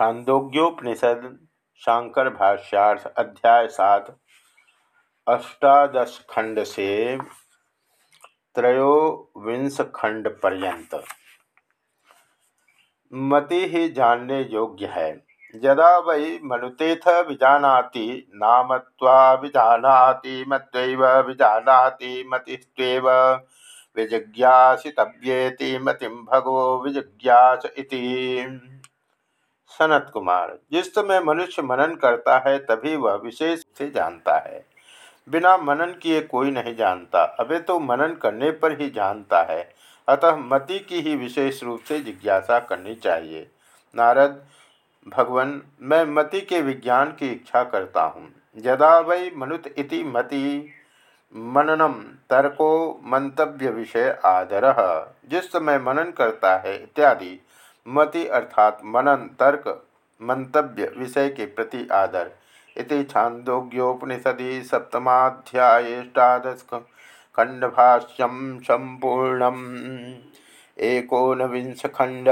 छांदोग्योपनिषद, शांकर भाष्यार्थ, अध्याय सात अष्टादश खंड से त्रयोविंश खंड पर्यंत मति ही जानने योग्य है। यदा वै मनुतेथ विजानाति नामत्वा विजानाति मत्वैव विजानाति, मतिस्त्वेव विजिज्ञासितव्येति मतिम भगवो विजिज्ञास इति। सनत कुमार। जिस समय मनुष्य मनन करता है, तभी वह विशेष से जानता है। बिना मनन किए कोई नहीं जानता। अबे तो मनन करने पर ही जानता है। अतः मति की ही विशेष रूप से जिज्ञासा करनी चाहिए। नारद, भगवान, मैं मति के विज्ञान की इच्छा करता हूँ। यदा वै मनुत इति मति मननम, तर्को मंतव्य विषय आदर। जिस समय मनन करता है इत्यादि मति अर्थात मनन, तर्क, मंतव्य विषय के प्रति आदर। इति छांदोग्योपनिषदि सप्तमाध्यायेष्टादश खंडभाष्यम संपूर्णम। एकोनविंश खंड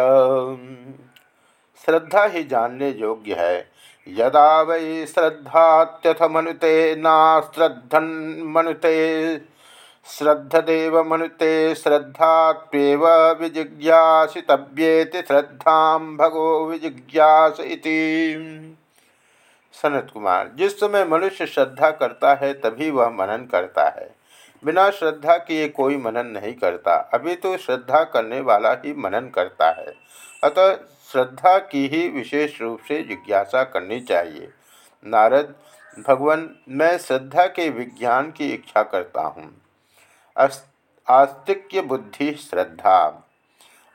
श्रद्धा ही जानने योग्य है। यदा वै श्रद्धात्यथ मनुते ना श्रद्धन मनुते श्रद्धदेव मनुते श्रद्धात्व विजिज्ञासितव्येति श्रद्धा भगो विजिज्ञास सनत कुमार, जिस समय मनुष्य श्रद्धा करता है, तभी वह मनन करता है। बिना श्रद्धा किए कोई मनन नहीं करता। अभी तो श्रद्धा करने वाला ही मनन करता है। अतः श्रद्धा की ही विशेष रूप से जिज्ञासा करनी चाहिए। नारद, भगवान, मैं श्रद्धा के विज्ञान की इच्छा करता हूँ। आस्तिक्य बुद्धि श्रद्धा।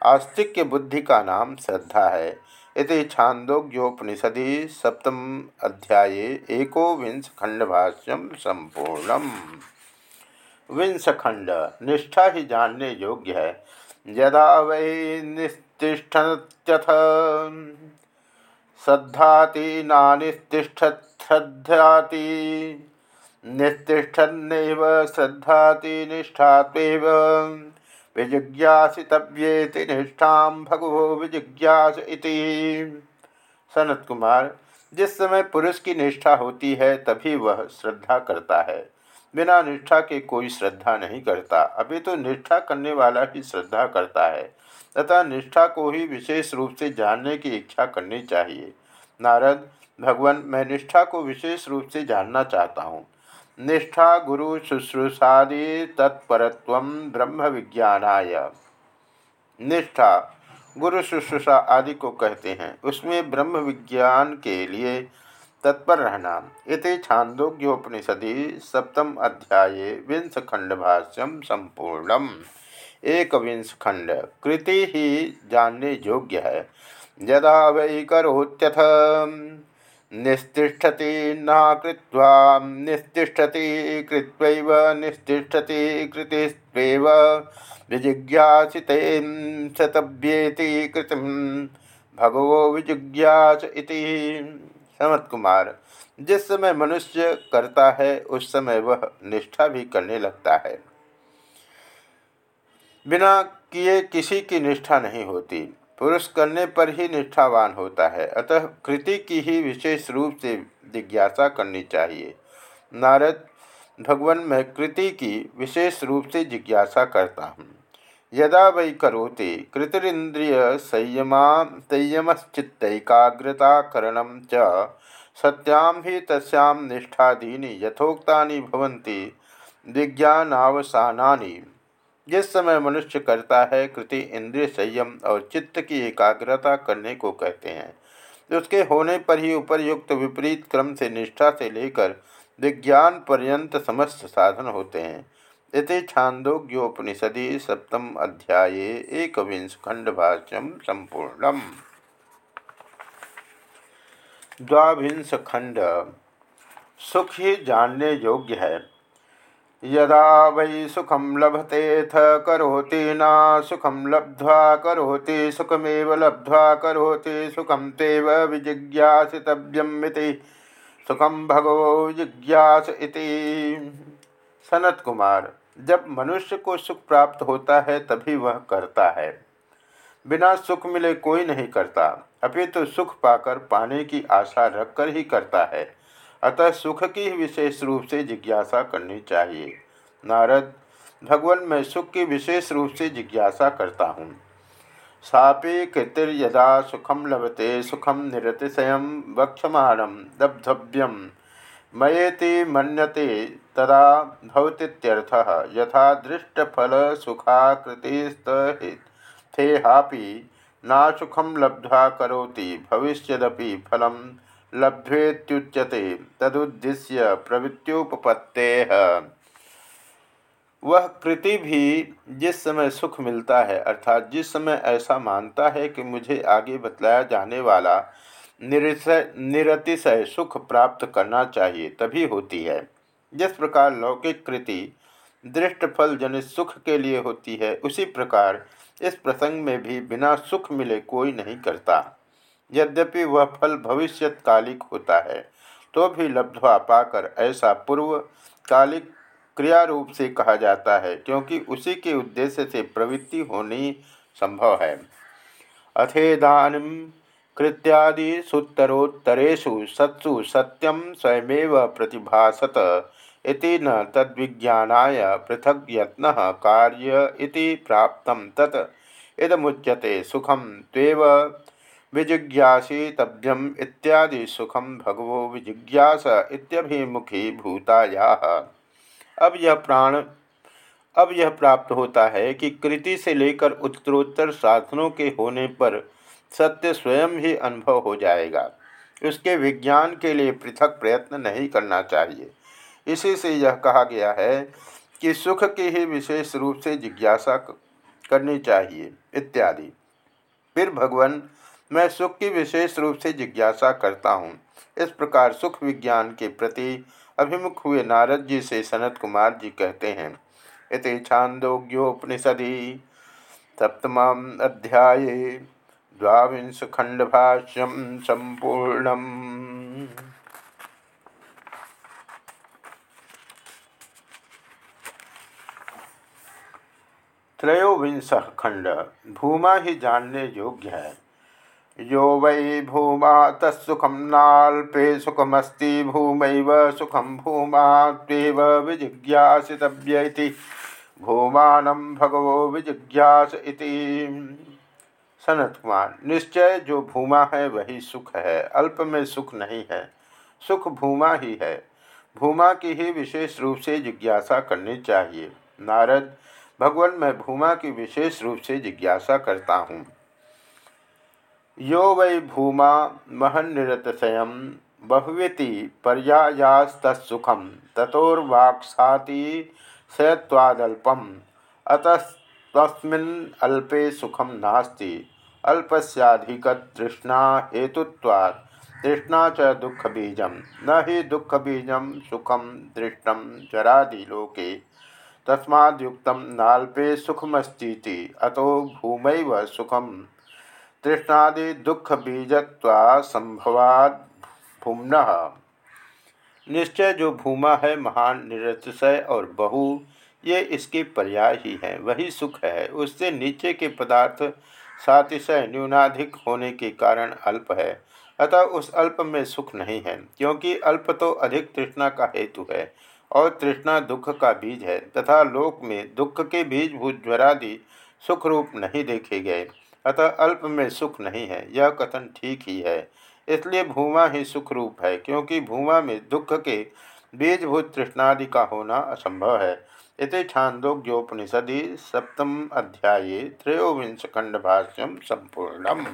आस्तिक्य बुद्धि का नाम श्रद्धा है। इति छांदोग्योपनिषदि सप्तम अध्याय एकोविंश खंडभाष्यम संपूर्णम। विंश खंड, निष्ठा ही जानने योग्य है। यदा वै निस्तिष्ठत्यथ श्रद्धाति नानिस्तिष्ठत श्रद्धाति। निस्तिष्ठन्नैव श्रद्धाति निष्ठात्वेव विजिज्ञासितव्येति निष्ठां भगवो विजिज्ञास इति। सनत कुमार जिस समय पुरुष की निष्ठा होती है, तभी वह श्रद्धा करता है। बिना निष्ठा के कोई श्रद्धा नहीं करता। अभी तो निष्ठा करने वाला ही श्रद्धा करता है। तथा निष्ठा को ही विशेष रूप से जानने की इच्छा करनी चाहिए। नारद, भगवान, मैं निष्ठा को विशेष रूप से जानना चाहता हूँ। निष्ठा गुरु शुश्रूषादि तत्परत्व ब्रह्म विज्ञानाय। निष्ठा, गुरु शुश्रूषा आदि को कहते हैं, उसमें ब्रह्म विज्ञान के लिए तत्पर रहना। इति छांदोग्योपनिषदि सप्तम अध्याय विंश खंड भाष्यम संपूर्णम। एक विंश खंड कृति ही जानने योग्य है। यदा वै करोत्यथ। निस्तिष्ठति न कृत्वा निस्तिष्ठति कृत्वैव निस्तिष्ठति कृतिस्त्वेव। कृतिम। भगवो विजिज्ञास इति। कुमार, जिस समय मनुष्य करता है, उस समय वह निष्ठा भी करने लगता है। बिना किए किसी की निष्ठा नहीं होती। पुरुष करने पर ही निष्ठावान होता है। अतः कृति की ही विशेष रूप से जिज्ञासा करनी चाहिए। नारद, भगवान, मैं कृति की विशेष रूप से जिज्ञासा करता हूँ। यदा वै करोति कृतिरिंद्रिय संयमा संयमश्चित्तकाग्रताकरण च सत्यां ही तस्यां निष्ठादीनि यथोक्तानि भवन्ति। जिस समय मनुष्य करता है, कृति इंद्रिय संयम और चित्त की एकाग्रता करने को कहते हैं। उसके होने पर ही उपरयुक्त विपरीत क्रम से निष्ठा से लेकर विज्ञान पर्यंत समस्त साधन होते हैं। इति छांदोग्योपनिषदि सप्तम अध्याय एक विंश खंडभाष्यम संपूर्णम। द्वांश खंड सुख ही जानने योग्य है। यदा वै सुखम लभतेथ करोति न सुखम लब्ध्वा करोति, सुखमेव लब्ध्वा करोति सुखम तेव विजिज्ञासितव्यमिति सुखम भगवो जिज्ञास इति। सनत कुमार, जब मनुष्य को सुख प्राप्त होता है, तभी वह करता है। बिना सुख मिले कोई नहीं करता। अभी तो सुख पाकर पाने की आशा रखकर ही करता है। अतः सुख की विशेष रूप से जिज्ञासा करनी चाहिए। नारद, भगवान, मैं सुख की विशेष रूप से जिज्ञासा करता हूँ। सापि कृतिर्यदा सुखम लभते सुखम निरतिशय वक्षमाणम दब्धव्यम मयेति मन्यते तदा भवतीत्यर्थः, यथा दृष्टफलसुखाकृतिस्तथेहापि नासुखं लब्ध्वा करोति, भविष्यदपि फलं लभ्वेत्युच्यते तदुद्देश्य प्रवृत्त्युपपत्तेः। वह कृति भी जिस समय सुख मिलता है, अर्थात जिस समय ऐसा मानता है कि मुझे आगे बतलाया जाने वाला निरतिशय सुख प्राप्त करना चाहिए, तभी होती है। जिस प्रकार लौकिक कृति दृष्ट फल जनित सुख के लिए होती है, उसी प्रकार इस प्रसंग में भी बिना सुख मिले कोई नहीं करता। यद्यपि वह फल भविष्यकालिक होता है तो भी लब्धवा पाकर ऐसा पूर्व कालिक क्रिया रूप से कहा जाता है, क्योंकि उसी के उद्देश्य से प्रवृत्ति होनी संभव है। अथेदान कृत्यादि सुत्तरोत्तरेषु सत्सु सत्यम स्वयमेव प्रतिभासत इति न तद्विज्ञानाय पृथक यत्न कार्य इति प्राप्त तत्। इदमुच्यते सुखम त्वेव विजिज्ञासितव्यम इत्यादि सुखम भगवो विजिज्ञास इत्यभिमुखी भूताया। अब यह प्राण, अब यह प्राप्त होता है कि कृति से लेकर उत्तरोत्तर साधनों के होने पर सत्य स्वयं ही अनुभव हो जाएगा। उसके विज्ञान के लिए पृथक प्रयत्न नहीं करना चाहिए। इसी से यह कहा गया है कि सुख की ही विशेष रूप से जिज्ञासा करनी चाहिए, इत्यादि। फिर भगवान मैं सुख की विशेष रूप से जिज्ञासा करता हूँ। इस प्रकार सुख विज्ञान के प्रति अभिमुख हुए नारद जी से सनत कुमार जी कहते हैं, इति छांदोग्योपनिषदि सप्तम अध्याय द्वांश खंडभाष्यम संपूर्णम। त्रयोविंश खंड, भूमा ही जानने योग्य है। यो वै भूमा तत्सुखम नाल्पे सुखमस्ति, भूमैव सुखम भूमा त्वेव विजिज्ञासितव्य भूमानं भगवो विजिज्ञास सनत कुमार, निश्चय जो भूमा है वही सुख है। अल्प में सुख नहीं है। सुख भूमा ही है। भूमा की ही विशेष रूप से जिज्ञासा करनी चाहिए। नारद, भगवान, मैं भूमा की विशेष रूप से जिज्ञासा करता हूँ। यो वै भूमा महन्निरतशयं बहुविति पर्यायास्तुखम तथोर्वाक्साति सयत्वादल्पम अतस्तस्मिन् अल्पे सुखम नास्ति। अल्पस्याधिकतृष्णा हेतुत्वात्। तृष्णा च दुःखबीजं। न हि दुःखबीजं सुखम दृष्टं चरादिलोके तस्माद्युक्तं नाल्पे सुखमस्तीति अतो भूमैव सुखम। तृष्णादि दुख बीजत्वा संभवाद भूमन। निश्चय जो भूमा है, महान निरतिशय और बहु, ये इसके पर्याय ही है। वही सुख है। उससे नीचे के पदार्थ सातिशय न्यूनाधिक होने के कारण अल्प है। अतः उस अल्प में सुख नहीं है, क्योंकि अल्प तो अधिक तृष्णा का हेतु है और तृष्णा दुख का बीज है, तथा लोक में दुख के बीज भूत ज्वरादि सुख रूप नहीं देखे गए। अतः अल्प में सुख नहीं है। यह कथन ठीक ही है। इसलिए भूमा ही सुख रूप है, क्योंकि भूमा में दुख के बीजभूत तृष्णादि का होना असंभव है। इति छांदोग्योपनिषदि सप्तम अध्याय त्रयोविंश खंड भाष्यम संपूर्णम।